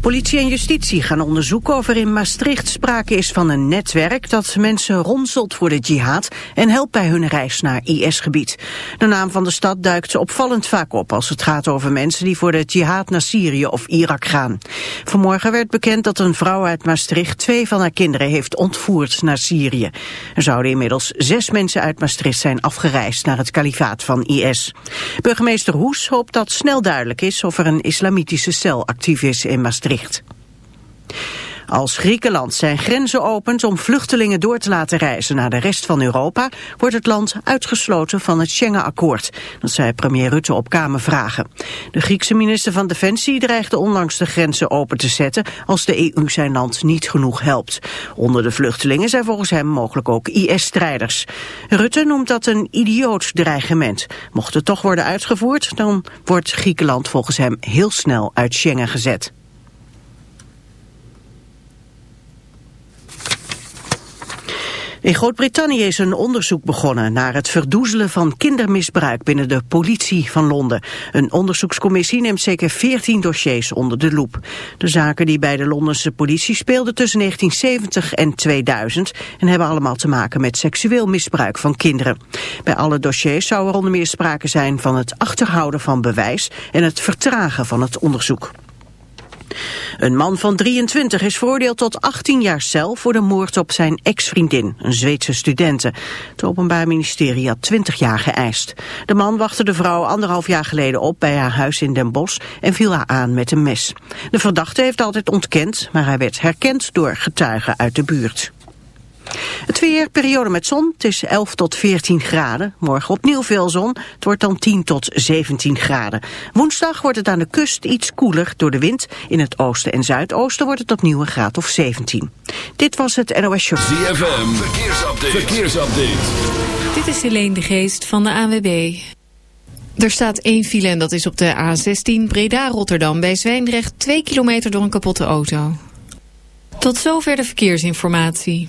Politie en justitie gaan onderzoeken of er in Maastricht sprake is van een netwerk dat mensen ronselt voor de jihad en helpt bij hun reis naar IS-gebied. De naam van de stad duikt opvallend vaak op als het gaat over mensen die voor de jihad naar Syrië of Irak gaan. Vanmorgen werd bekend dat een vrouw uit Maastricht twee van haar kinderen heeft ontvoerd naar Syrië. Er zouden inmiddels zes mensen uit Maastricht zijn afgereisd naar het kalifaat van IS. Burgemeester Hoes hoopt dat snel duidelijk is of er een islamitische cel actief is in Maastricht. Als Griekenland zijn grenzen opent om vluchtelingen door te laten reizen naar de rest van Europa, wordt het land uitgesloten van het Schengen-akkoord. Dat zei premier Rutte op Kamervragen. De Griekse minister van Defensie dreigde onlangs de grenzen open te zetten als de EU zijn land niet genoeg helpt. Onder de vluchtelingen zijn volgens hem mogelijk ook IS-strijders. Rutte noemt dat een idioot dreigement. Mocht het toch worden uitgevoerd, dan wordt Griekenland volgens hem heel snel uit Schengen gezet. In Groot-Brittannië is een onderzoek begonnen naar het verdoezelen van kindermisbruik binnen de politie van Londen. Een onderzoekscommissie neemt zeker 14 dossiers onder de loep. De zaken die bij de Londense politie speelden tussen 1970 en 2000 en hebben allemaal te maken met seksueel misbruik van kinderen. Bij alle dossiers zou er onder meer sprake zijn van het achterhouden van bewijs en het vertragen van het onderzoek. Een man van 23 is veroordeeld tot 18 jaar cel voor de moord op zijn ex-vriendin, een Zweedse studente. Het Openbaar Ministerie had 20 jaar geëist. De man wachtte de vrouw anderhalf jaar geleden op bij haar huis in Den Bosch en viel haar aan met een mes. De verdachte heeft altijd ontkend, maar hij werd herkend door getuigen uit de buurt. Het weer, periode met zon, het is 11 tot 14 graden. Morgen opnieuw veel zon, het wordt dan 10 tot 17 graden. Woensdag wordt het aan de kust iets koeler door de wind. In het oosten en zuidoosten wordt het opnieuw een graad of 17. Dit was het NOS Show. ZFM, verkeersupdate. verkeersupdate. Dit is Helene de Geest van de AWB. Er staat één file en dat is op de A16 Breda-Rotterdam bij Zwijndrecht 2 kilometer door een kapotte auto. Tot zover de verkeersinformatie.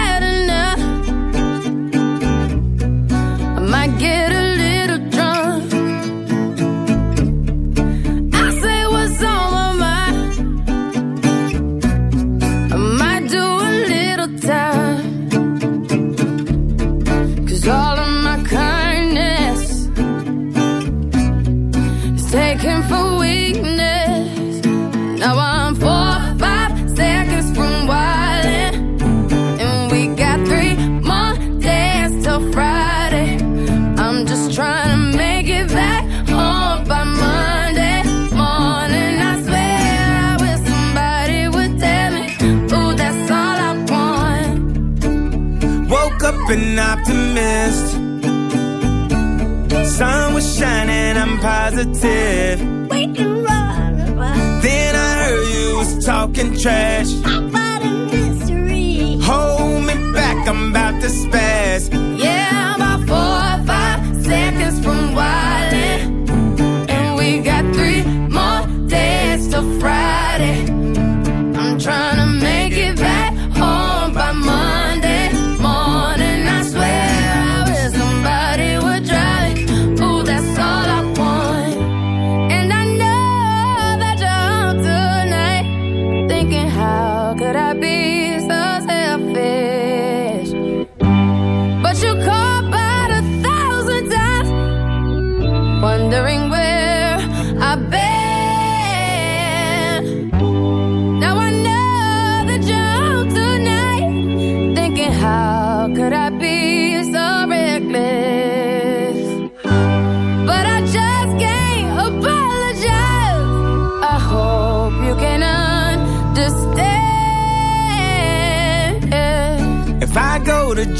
live. We can run. Then I heard you was talking trash. How about a mystery? Hold me back, I'm back.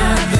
another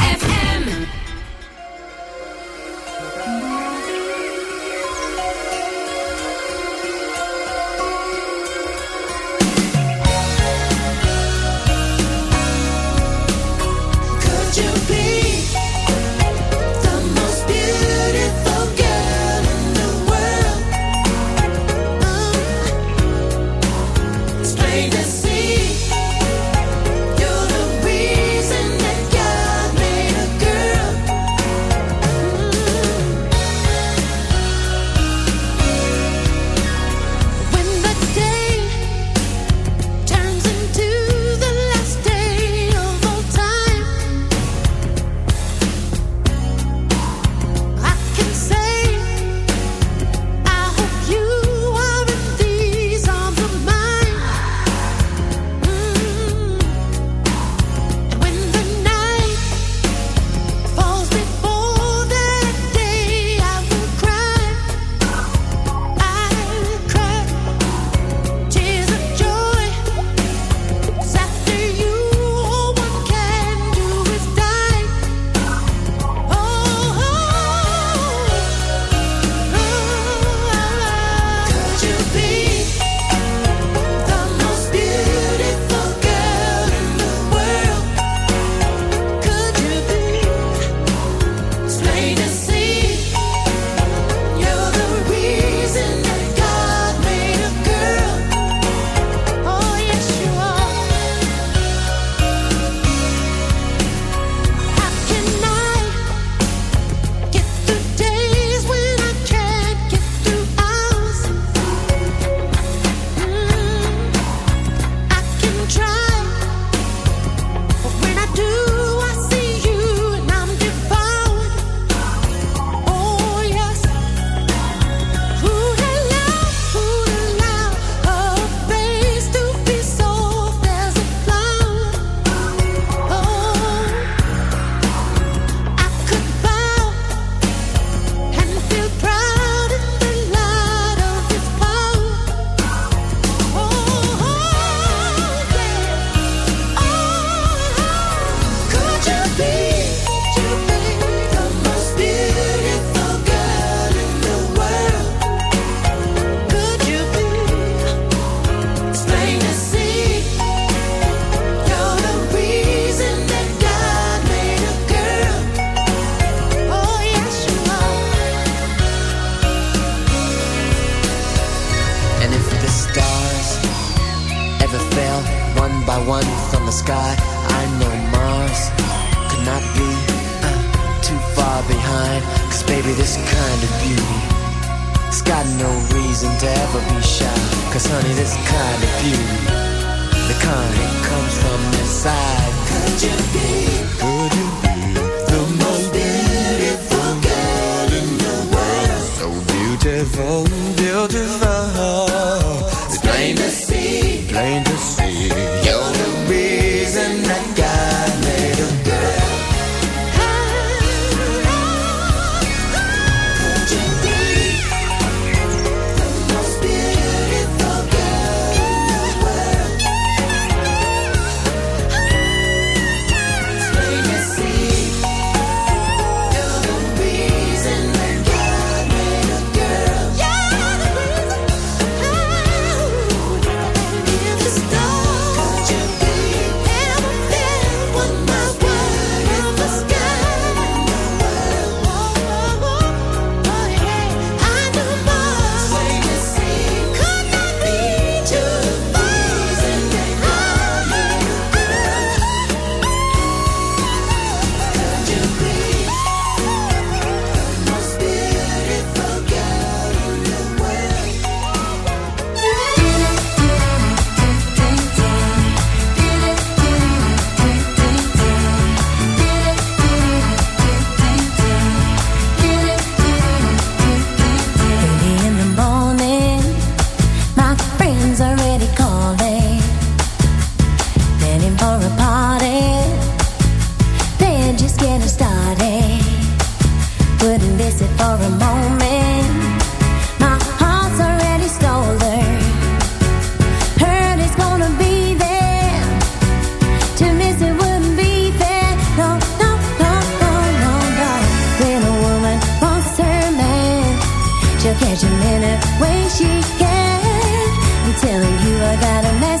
Imagine in a way she can. I'm telling you, I got a message.